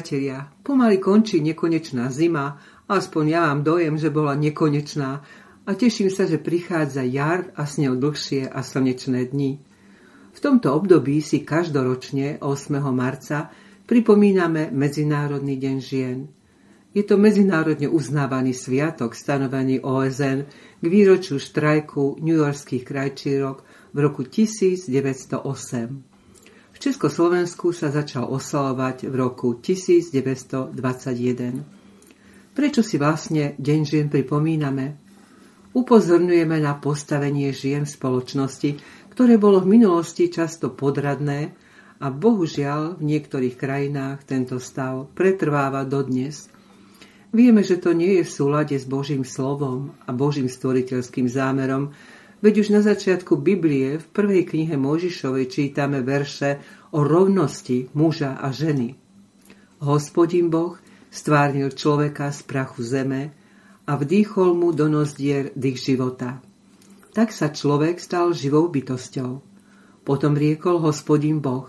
priatelia, pomaly končí nekonečná zima, aspoň ja mám dojem, že bola nekonečná a teším sa, že prichádza jar a s ňou dlhšie a slnečné dni. V tomto období si každoročne 8. marca pripomíname Medzinárodný deň žien. Je to medzinárodne uznávaný sviatok stanovený OSN k výročiu štrajku Yorkských krajčírok v roku 1908. Československu sa začal oslavovať v roku 1921. Prečo si vlastne Deň žien pripomíname? Upozorňujeme na postavenie žien v spoločnosti, ktoré bolo v minulosti často podradné a bohužiaľ v niektorých krajinách tento stav pretrváva dodnes. Vieme, že to nie je v súlade s Božím slovom a Božím stvoriteľským zámerom, Veď už na začiatku Biblie v prvej knihe Možišovej čítame verše o rovnosti muža a ženy. Hospodin Boh stvárnil človeka z prachu zeme a vdýchol mu do nozdier dých života. Tak sa človek stal živou bytosťou. Potom riekol hospodin Boh,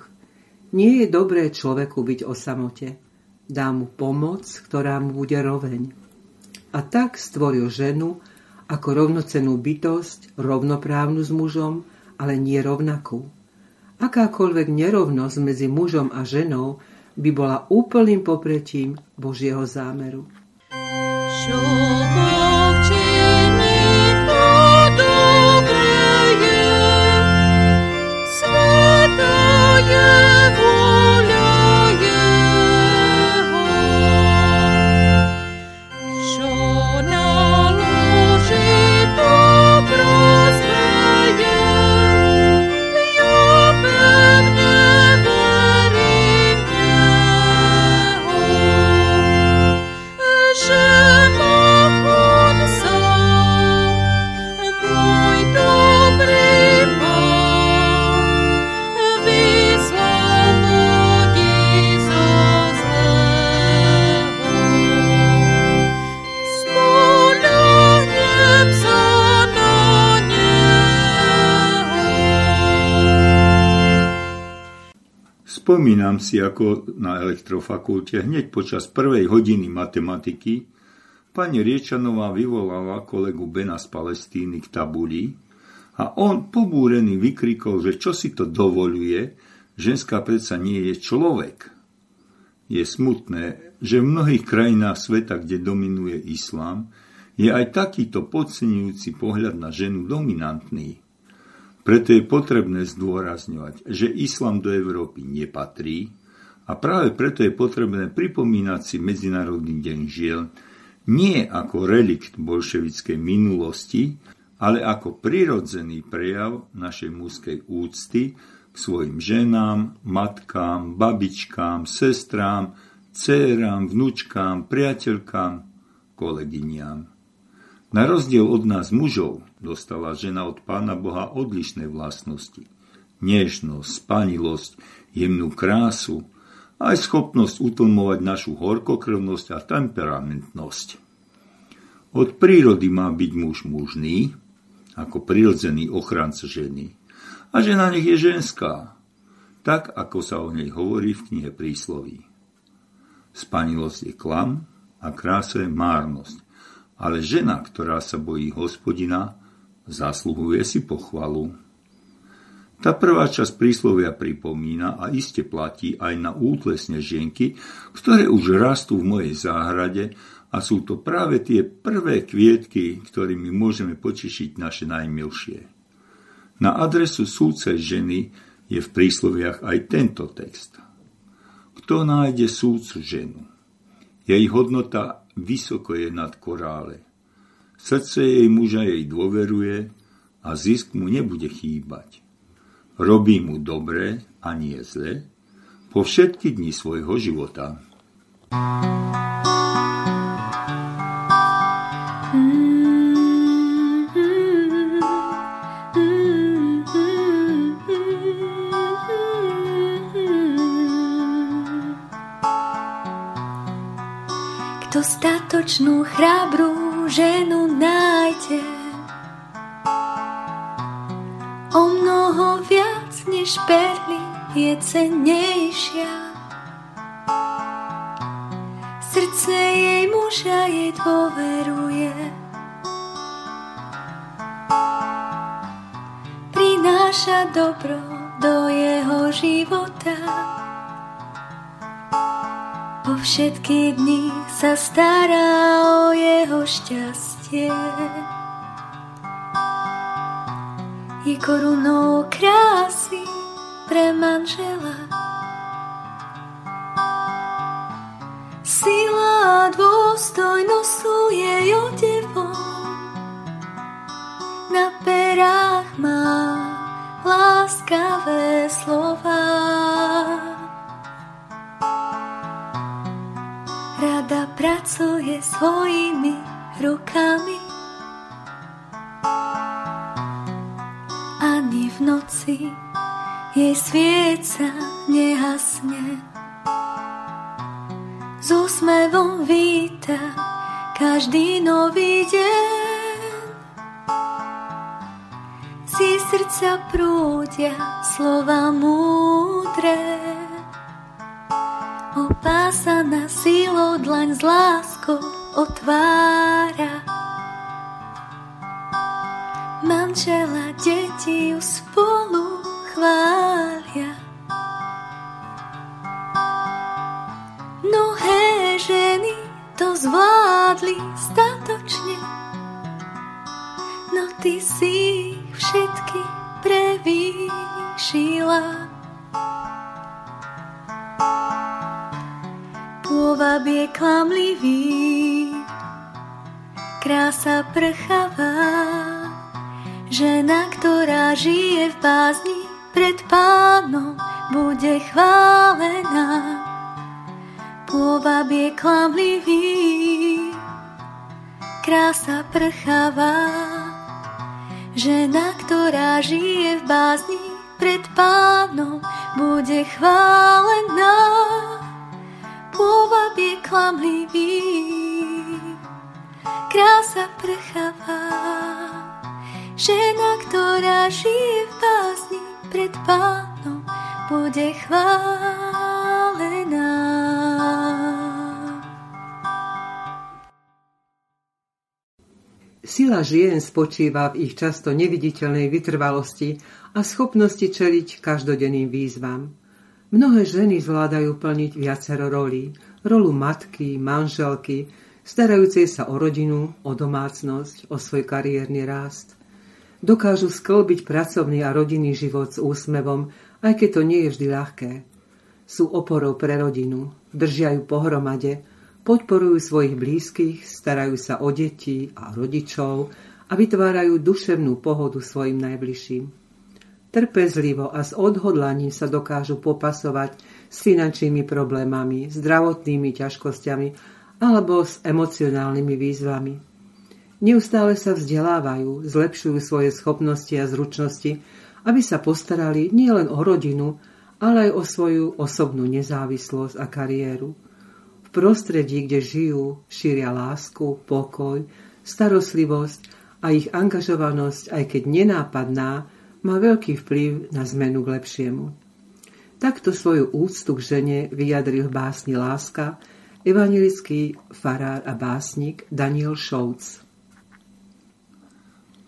nie je dobré človeku byť o samote. Dá mu pomoc, ktorá mu bude roveň. A tak stvoril ženu, ako rovnocenú bytosť, rovnoprávnu s mužom, ale nie rovnakú. Akákoľvek nerovnosť medzi mužom a ženou by bola úplným popretím Božieho zámeru. Sure. Spomínam si, ako na elektrofakulte hneď počas prvej hodiny matematiky pani Riečanová vyvolala kolegu Bena z Palestíny k tabuli a on pobúrený vykrikol, že čo si to dovoluje, ženská predsa nie je človek. Je smutné, že v mnohých krajinách sveta, kde dominuje islám, je aj takýto podcenujúci pohľad na ženu dominantný. Preto je potrebné zdôrazňovať, že islám do Európy nepatrí a práve preto je potrebné pripomínať si Medzinárodný deň žiel nie ako relikt bolševickej minulosti, ale ako prirodzený prejav našej mužskej úcty k svojim ženám, matkám, babičkám, sestrám, dcérám, vnúčkám, priateľkám, kolegyniam. Na rozdiel od nás mužov dostala žena od Pána Boha odlišné vlastnosti. Nežnosť, spanilosť, jemnú krásu, aj schopnosť utlmovať našu horkokrvnosť a temperamentnosť. Od prírody má byť muž mužný, ako prirodzený ochranca ženy. A žena nech je ženská, tak ako sa o nej hovorí v knihe prísloví. Spanilosť je klam a krása je márnosť ale žena, ktorá sa bojí hospodina, zasluhuje si pochvalu. Tá prvá časť príslovia pripomína a iste platí aj na útle snežienky, ktoré už rastú v mojej záhrade a sú to práve tie prvé kvietky, ktorými môžeme potešiť naše najmilšie. Na adresu súcej ženy je v prísloviach aj tento text. Kto nájde súcu ženu? Jej hodnota vysoko je nad korále. Srdce jej muža jej dôveruje a zisk mu nebude chýbať. Robí mu dobre a nie zle po všetky dni svojho života. Dostatočnú chrábrú ženu nájde. O mnoho viac než perly je cenejšia. srdce jej muža jej dôveruje. Prináša dobro do jeho života. Po všetky dni sa stará o jeho šťastie. Je korunou krásy pre manžela. Sila a dôstojnosť sú jej odevom. Na perách má láskavé slova. Rada pracuje svojimi rukami. Ani v noci jej svieca nehasne s úsmevom víta každý nový deň. Z jej srdca prúdia slova múdre, opásaná silou dlaň z láskou otvára. Manžela, deti ju spolu chvália. Mnohé ženy to zvládli statočne, no ty si je klamlivý, krása prchavá, žena, ktorá žije v bázni pred pánom, bude chválená pôvab je klamlivý, krása prchavá. Žena, ktorá žije v bázni pred pánom, bude chválená. Prchavá. Žena, ktorá žije v bázni pred pánom, bude chválená. Sila žien spočíva v ich často neviditeľnej vytrvalosti a schopnosti čeliť každodenným výzvam. Mnohé ženy zvládajú plniť viacero rolí. Rolu matky, manželky, starajúcej sa o rodinu, o domácnosť, o svoj kariérny rást. Dokážu sklbiť pracovný a rodinný život s úsmevom, aj keď to nie je vždy ľahké. Sú oporou pre rodinu, držia ju pohromade, podporujú svojich blízkych, starajú sa o deti a rodičov a vytvárajú duševnú pohodu svojim najbližším. Trpezlivo a s odhodlaním sa dokážu popasovať s finančnými problémami, zdravotnými ťažkosťami alebo s emocionálnymi výzvami. Neustále sa vzdelávajú, zlepšujú svoje schopnosti a zručnosti, aby sa postarali nielen o rodinu, ale aj o svoju osobnú nezávislosť a kariéru prostredí, kde žijú, šíria lásku, pokoj, starostlivosť a ich angažovanosť, aj keď nenápadná, má veľký vplyv na zmenu k lepšiemu. Takto svoju úctu k žene vyjadril v básni Láska evangelický farár a básnik Daniel Šouc.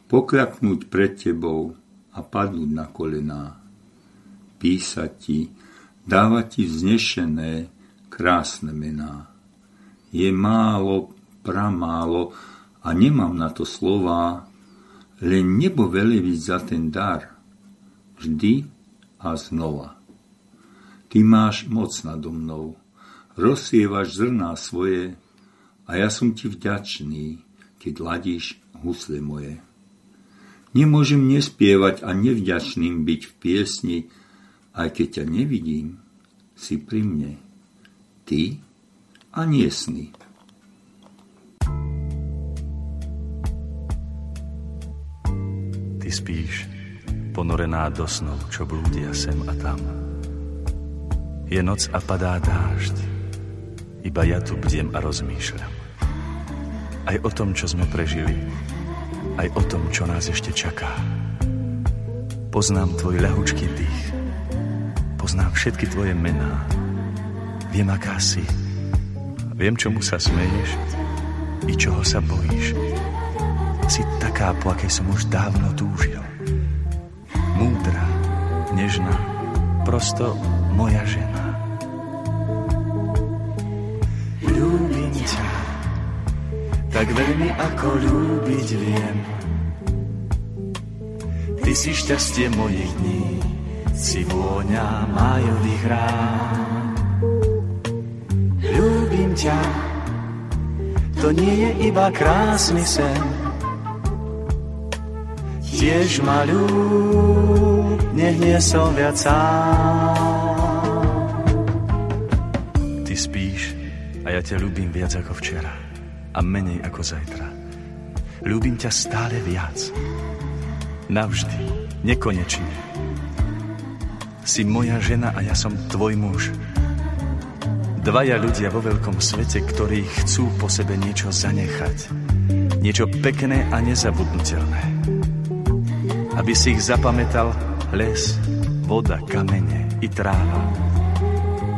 Pokľaknúť pred tebou a padnúť na kolená, písať ti, dávať ti vznešené, krásne mená. Je málo, pramálo a nemám na to slova, len nebo veleviť za ten dar. Vždy a znova. Ty máš moc nado mnou, rozsievaš zrná svoje a ja som ti vďačný, keď ladíš husle moje. Nemôžem nespievať a nevďačným byť v piesni, aj keď ťa nevidím, si pri mne ty a nie sny. Ty spíš, ponorená do snov, čo blúdia sem a tam. Je noc a padá dážď, iba ja tu bdiem a rozmýšľam. Aj o tom, čo sme prežili, aj o tom, čo nás ešte čaká. Poznám tvoj ľahučký dých, poznám všetky tvoje mená, Viem, aká si. Viem, čomu sa smeješ i čoho sa bojíš. Si taká, po akej som už dávno túžil. Múdra, nežná, prosto moja žena. Tak veľmi ako ľúbiť viem. Ty si šťastie mojich dní, si vôňa májových rán. Ľúbim ťa, to nie je iba krásny sen. Tiež ma ľúb, nech nie som viac sám. Ty spíš a ja ťa ľúbim viac ako včera a menej ako zajtra. Ľúbim ťa stále viac. Navždy, nekonečne. Si moja žena a ja som tvoj muž. Dvaja ľudia vo veľkom svete, ktorí chcú po sebe niečo zanechať. Niečo pekné a nezabudnutelné. Aby si ich zapamätal les, voda, kamene i tráva.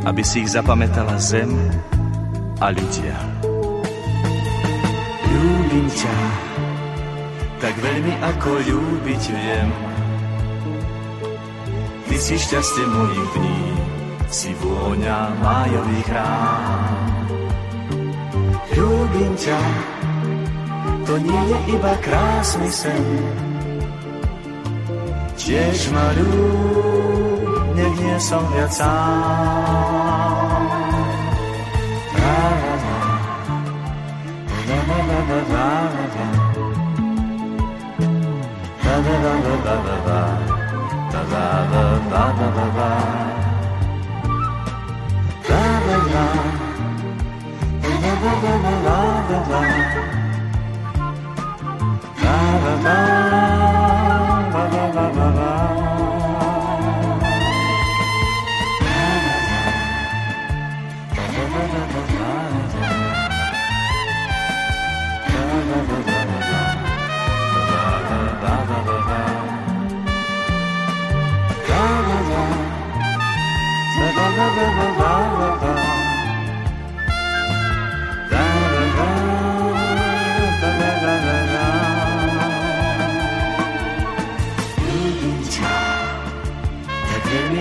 Aby si ich zapamätala zem a ľudia. Ľúbim ťa, tak veľmi ako ľúbiť viem. Ty si šťastie mojich dní, si vôňa májových rán. Ľúbim ťa, to nie je iba krásny sen. Tiež ma ľúb, nech nie som viac sám. La, la, la,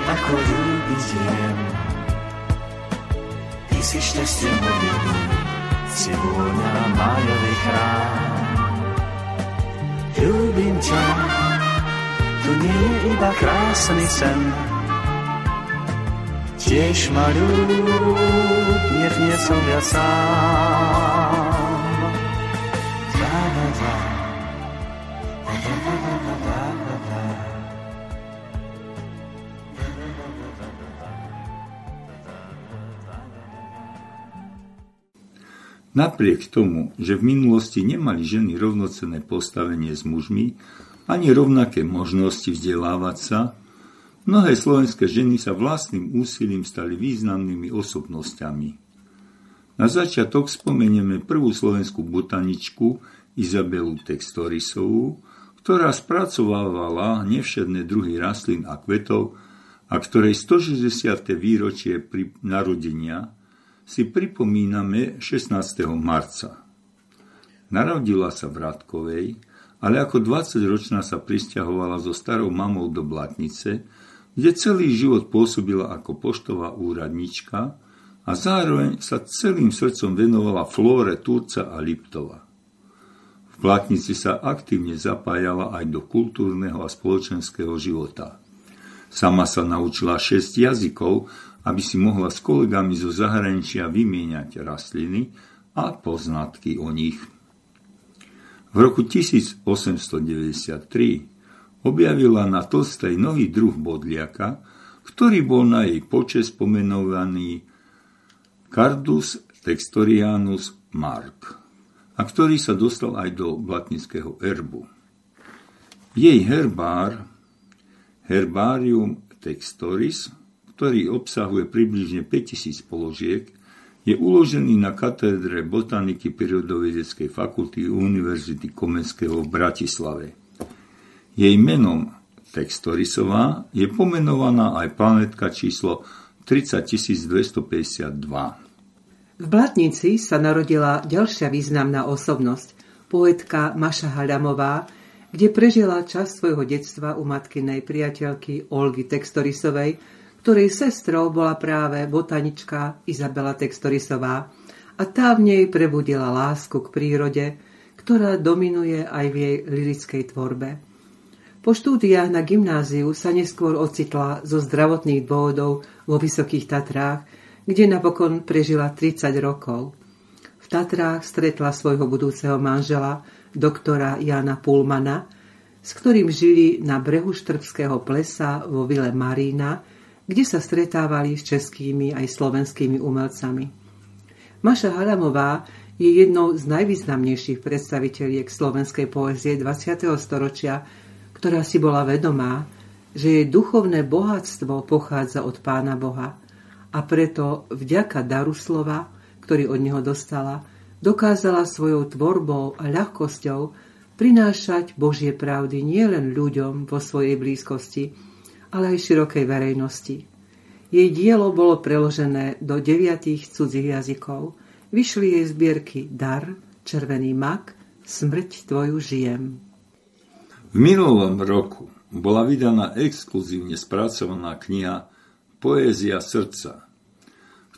ako ľúbiť viem. Ty si šťastie moje si vôňa májový chrám. Ľúbim ťa, tu nie je iba krásny sen, tiež ma ľúb, nech nie som ja sám. Napriek tomu, že v minulosti nemali ženy rovnocenné postavenie s mužmi, ani rovnaké možnosti vzdelávať sa, mnohé slovenské ženy sa vlastným úsilím stali významnými osobnosťami. Na začiatok spomenieme prvú slovenskú botaničku Izabelu Textorisovú, ktorá spracovávala nevšedné druhy rastlín a kvetov a ktorej 160. výročie pri narodenia si pripomíname 16. marca. Narodila sa v Radkovej, ale ako 20-ročná sa pristahovala so starou mamou do Blatnice, kde celý život pôsobila ako poštová úradnička a zároveň sa celým srdcom venovala flóre Turca a Liptova. V Blatnici sa aktívne zapájala aj do kultúrneho a spoločenského života. Sama sa naučila 6 jazykov aby si mohla s kolegami zo zahraničia vymieňať rastliny a poznatky o nich. V roku 1893 objavila na Tlstej nový druh bodliaka, ktorý bol na jej počes pomenovaný Cardus textorianus mark a ktorý sa dostal aj do blatnického erbu. Jej herbár Herbarium textoris ktorý obsahuje približne 5000 položiek, je uložený na katedre botaniky prírodovedeckej fakulty Univerzity Komenského v Bratislave. Jej menom Textorisová je pomenovaná aj planetka číslo 30252. V Blatnici sa narodila ďalšia významná osobnosť, poetka Maša Hadamová, kde prežila čas svojho detstva u matkinej priateľky Olgy Textorisovej, ktorej sestrou bola práve botanička Izabela Textorisová a tá v nej prebudila lásku k prírode, ktorá dominuje aj v jej lirickej tvorbe. Po štúdiách na gymnáziu sa neskôr ocitla zo zdravotných dôvodov vo Vysokých Tatrách, kde napokon prežila 30 rokov. V Tatrách stretla svojho budúceho manžela, doktora Jana Pulmana, s ktorým žili na brehu Štrbského plesa vo Vile Marína, kde sa stretávali s českými aj slovenskými umelcami. Maša Hadamová je jednou z najvýznamnejších predstaviteľiek slovenskej poezie 20. storočia, ktorá si bola vedomá, že jej duchovné bohatstvo pochádza od Pána Boha a preto vďaka daru slova, ktorý od neho dostala, dokázala svojou tvorbou a ľahkosťou prinášať Božie pravdy nielen ľuďom vo svojej blízkosti, ale aj širokej verejnosti. Jej dielo bolo preložené do deviatých cudzích jazykov. Vyšli jej zbierky Dar, Červený mak, Smrť tvoju žijem. V minulom roku bola vydaná exkluzívne spracovaná kniha Poézia srdca,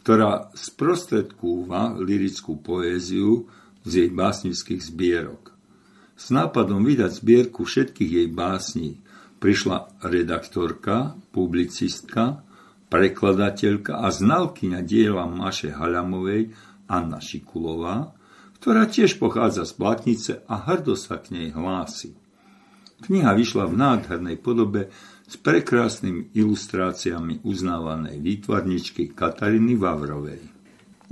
ktorá sprostredkúva lirickú poéziu z jej básnických zbierok. S nápadom vydať zbierku všetkých jej básní prišla redaktorka, publicistka, prekladateľka a znalkyňa diela Maše Halamovej Anna Šikulová, ktorá tiež pochádza z Blatnice a hrdo sa k nej hlási. Kniha vyšla v nádhernej podobe s prekrásnymi ilustráciami uznávanej výtvarničky Katariny Vavrovej.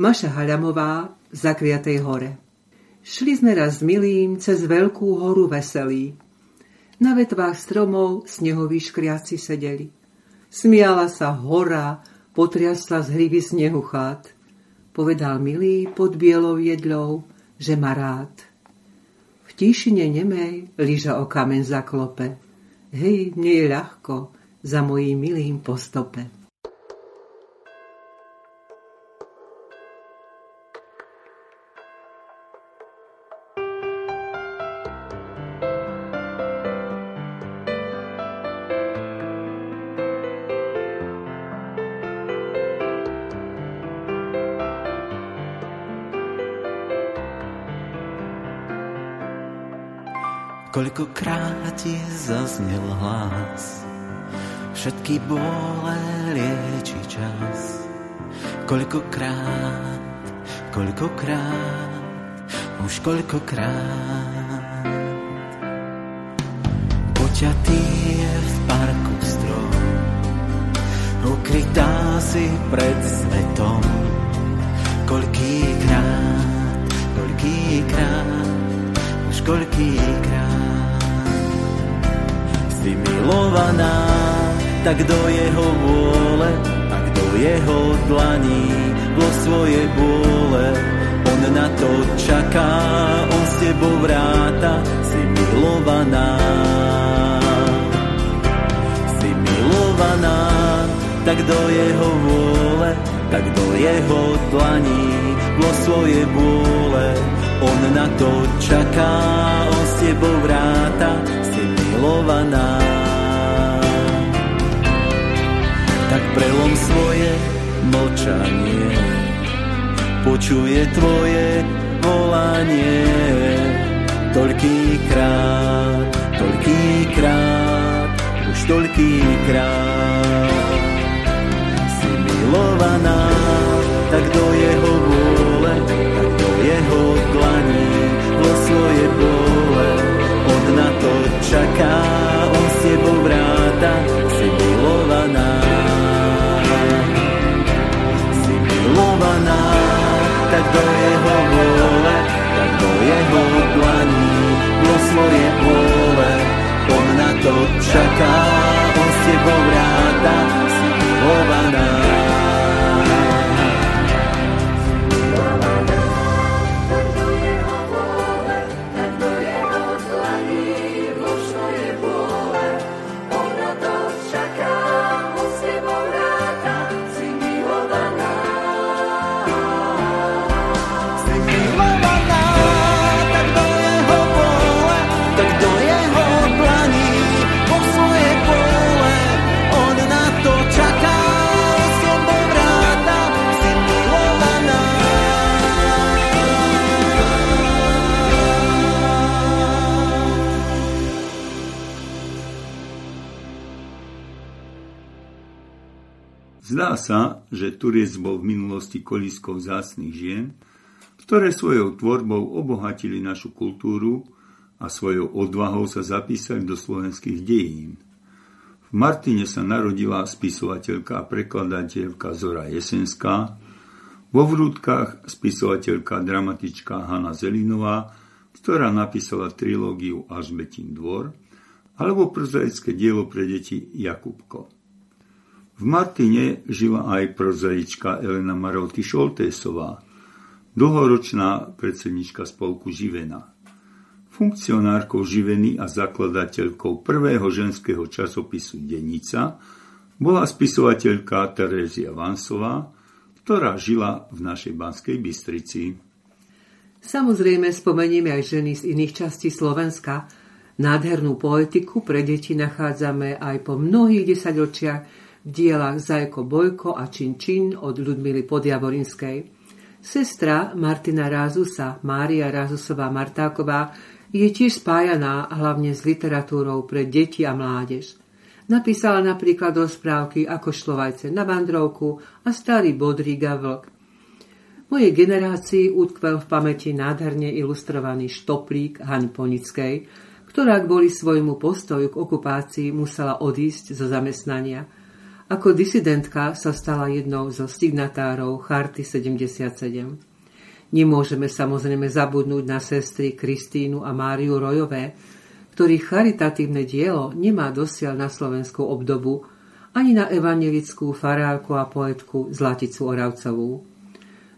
Maša Halamová v Zakriatej hore. Šli sme raz s milým cez veľkú horu veselí. Na vetvách stromov snehoví škriaci sedeli. Smiala sa hora, potriasla z hriby snehu chát. Povedal milý pod bielou jedľou, že má rád tišine nemej liža o kamen zaklope. Hej, mne je ľahko za mojím milým postope. Koľkokrát ti zaznel hlas, všetky bole lieči čas. Koľkokrát, koľkokrát, už koľkokrát. Poťatý je v parku strom, ukrytá si pred svetom. Koľkýkrát, koľkýkrát, už koľkýkrát si milovaná, tak do jeho vôle, tak do jeho dlaní, vo svoje bôle. On na to čaká, on s tebou vráta, si milovaná. Si milovaná, tak do jeho vôle, tak do jeho dlaní, vo svoje bôle. On na to čaká, on s tebou vráta, milovaná. Tak prelom svoje mlčanie, počuje tvoje volanie. Toľkýkrát, toľkýkrát, už toľkýkrát. Si milovaná, tak do jeho vôle, tak do jeho dlaní, vo svoje pôle. On na to čaká, on s tebou vráta, si milovaná. Sa, že Turec bol v minulosti koliskou zásnych žien, ktoré svojou tvorbou obohatili našu kultúru a svojou odvahou sa zapísali do slovenských dejín. V Martine sa narodila spisovateľka a prekladateľka Zora Jesenská, vo Vrútkach spisovateľka dramatička Hanna Zelinová, ktorá napísala trilógiu Alžbetín dvor, alebo prozaické dielo pre deti Jakubko. V Martine žila aj prozaička Elena Maroty Šoltésová, dlhoročná predsednička spolku Živena. Funkcionárkou Živeny a zakladateľkou prvého ženského časopisu Denica bola spisovateľka Terézia Vansová, ktorá žila v našej Banskej Bystrici. Samozrejme spomenieme aj ženy z iných častí Slovenska. Nádhernú poetiku pre deti nachádzame aj po mnohých desaťročiach dielach Zajko Bojko a Čin Čin od Ludmily Podjavorinskej. Sestra Martina Rázusa, Mária Rázusová Martáková, je tiež spájaná hlavne s literatúrou pre deti a mládež. Napísala napríklad rozprávky ako Šlovajce na vandrovku a Starý Bodríga vlk. Mojej generácii utkvel v pamäti nádherne ilustrovaný štoplík Hany Ponickej, ktorá kvôli svojmu postoju k okupácii musela odísť zo zamestnania – ako disidentka sa stala jednou zo signatárov Charty 77. Nemôžeme samozrejme zabudnúť na sestry Kristínu a Máriu Rojové, ktorých charitatívne dielo nemá dosiaľ na slovenskú obdobu ani na evangelickú farálku a poetku Zlaticu Oravcovú.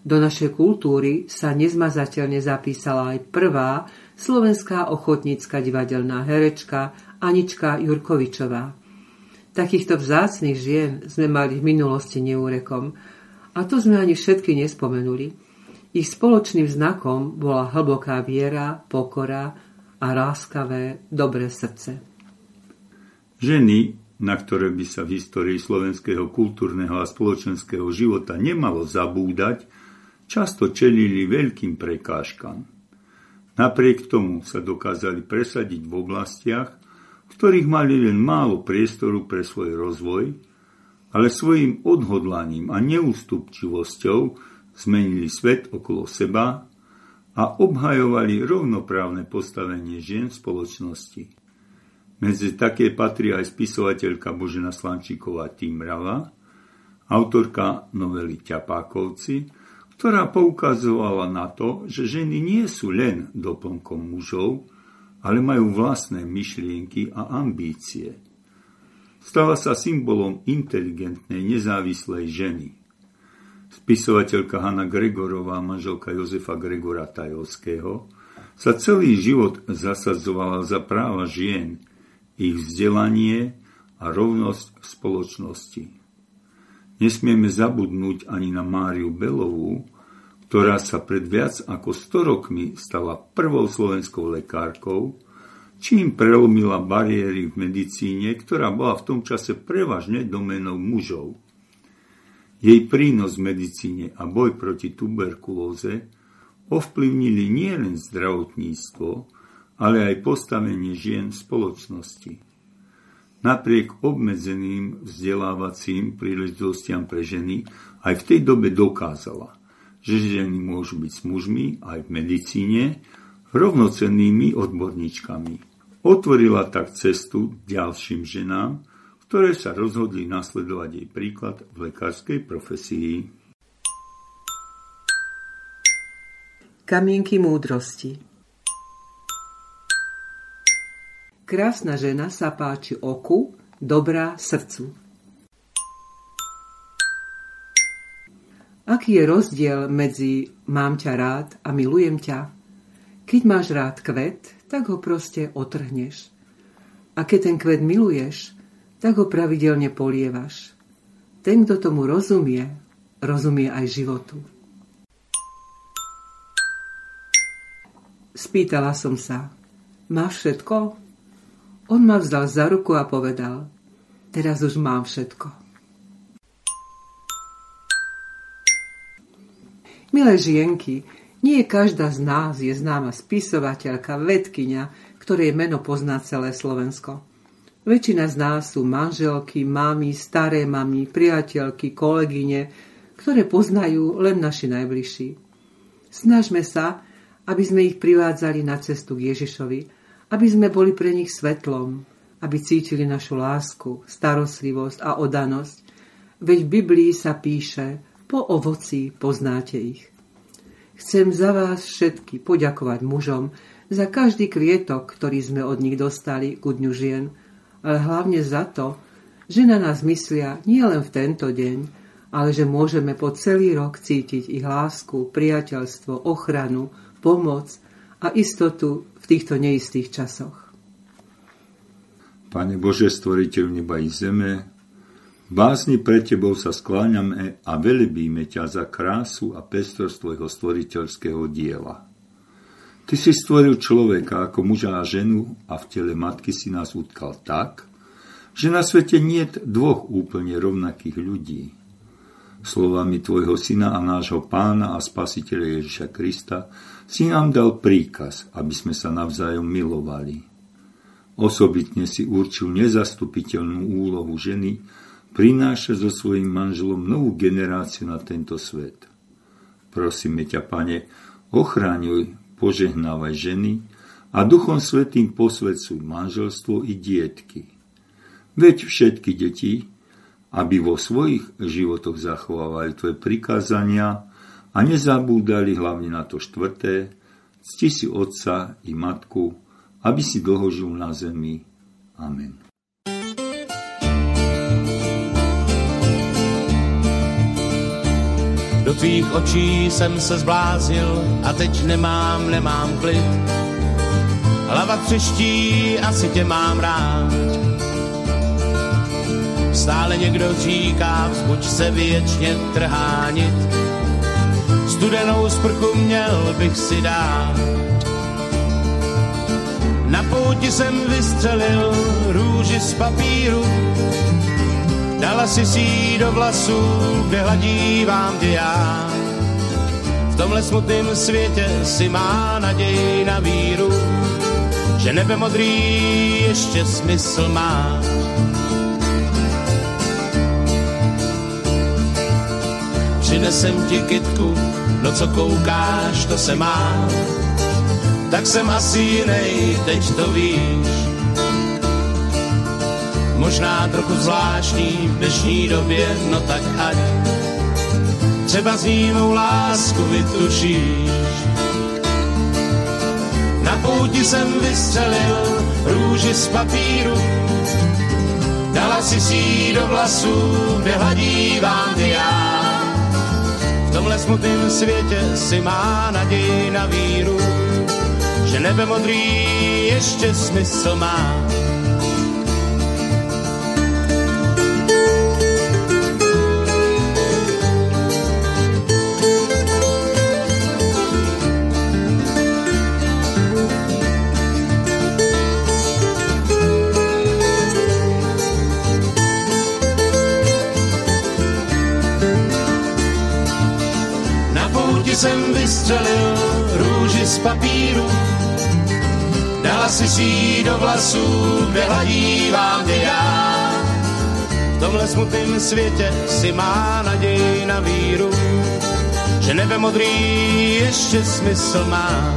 Do našej kultúry sa nezmazateľne zapísala aj prvá slovenská ochotnícka divadelná herečka Anička Jurkovičová. Takýchto vzácných žien sme mali v minulosti neúrekom a to sme ani všetky nespomenuli. Ich spoločným znakom bola hlboká viera, pokora a láskavé, dobré srdce. Ženy, na ktoré by sa v histórii slovenského kultúrneho a spoločenského života nemalo zabúdať, často čelili veľkým prekážkam. Napriek tomu sa dokázali presadiť v oblastiach, ktorých mali len málo priestoru pre svoj rozvoj, ale svojim odhodlaním a neústupčivosťou zmenili svet okolo seba a obhajovali rovnoprávne postavenie žien v spoločnosti. Medzi také patrí aj spisovateľka Božena Slančíková Týmrava, autorka novely Ťapákovci, ktorá poukazovala na to, že ženy nie sú len doplnkom mužov, ale majú vlastné myšlienky a ambície. Stala sa symbolom inteligentnej, nezávislej ženy. Spisovateľka Hanna Gregorová, manželka Jozefa Gregora Tajovského, sa celý život zasadzovala za práva žien, ich vzdelanie a rovnosť v spoločnosti. Nesmieme zabudnúť ani na Máriu Belovú, ktorá sa pred viac ako 100 rokmi stala prvou slovenskou lekárkou, čím prelomila bariéry v medicíne, ktorá bola v tom čase prevažne domenou mužov. Jej prínos v medicíne a boj proti tuberkulóze ovplyvnili nielen zdravotníctvo, ale aj postavenie žien v spoločnosti. Napriek obmedzeným vzdelávacím príležitostiam pre ženy aj v tej dobe dokázala – že ženy môžu byť s mužmi aj v medicíne rovnocennými odborníčkami. Otvorila tak cestu ďalším ženám, ktoré sa rozhodli nasledovať jej príklad v lekárskej profesii. Kamienky múdrosti Krásna žena sa páči oku, dobrá srdcu. Aký je rozdiel medzi mám ťa rád a milujem ťa? Keď máš rád kvet, tak ho proste otrhneš. A keď ten kvet miluješ, tak ho pravidelne polievaš. Ten, kto tomu rozumie, rozumie aj životu. Spýtala som sa, máš všetko? On ma vzdal za ruku a povedal, teraz už mám všetko. Milé žienky, nie každá z nás je známa spisovateľka, vedkynia, ktorej meno pozná celé Slovensko. Väčšina z nás sú manželky, mamy, staré mamy, priateľky, kolegyne, ktoré poznajú len naši najbližší. Snažme sa, aby sme ich privádzali na cestu k Ježišovi, aby sme boli pre nich svetlom, aby cítili našu lásku, starostlivosť a odanosť. Veď v Biblii sa píše, po ovoci poznáte ich. Chcem za vás všetky poďakovať mužom za každý kvietok, ktorý sme od nich dostali ku dňu žien, ale hlavne za to, že na nás myslia nielen v tento deň, ale že môžeme po celý rok cítiť ich lásku, priateľstvo, ochranu, pomoc a istotu v týchto neistých časoch. Pane Bože, stvoriteľ neba i zeme, básni pre Tebou sa skláňame a velebíme ťa za krásu a pestrosť Tvojho stvoriteľského diela. Ty si stvoril človeka ako muža a ženu a v tele matky si nás utkal tak, že na svete nie dvoch úplne rovnakých ľudí. Slovami tvojho syna a nášho pána a spasiteľa Ježiša Krista si nám dal príkaz, aby sme sa navzájom milovali. Osobitne si určil nezastupiteľnú úlohu ženy prináša so svojím manželom novú generáciu na tento svet. Prosíme ťa, pane, ochráňuj požehnávaj ženy a Duchom Svetým posvedcuj manželstvo i dietky. Veď všetky deti, aby vo svojich životoch zachovávali tvoje prikázania a nezabúdali hlavne na to štvrté, cti si otca i matku, aby si dlho žil na zemi. Amen. Do tvých očí jsem se zbláznil a teď nemám, nemám klid. Hlava třeští, asi tě mám rád. Stále někdo říká, vzbuď se věčně trhánit. Studenou sprchu měl bych si dát. Na pouti jsem vystřelil růži z papíru, Dala si si do vlasů, kde hladívám tě já. V tomhle smutném světě si má naději na víru, že nebe modrý ještě smysl má. Přinesem ti kytku, no co koukáš, to se má. Tak jsem asi jinej, teď to víš možná trochu zvláštní v dnešní době, no tak ať třeba s ní mou lásku vytušíš. Na pouti jsem vystřelil růži z papíru, dala si si do vlasů, kde hladívám ty já. V tomhle smutném světě si má naději na víru, že nebe modrý ještě smysl má. Jsem vystřelil růži z papíru, dala si si do vlasů, kde hladívám tě já. V tomhle smutném světě si má naději na víru, že nebe modrý ještě smysl má.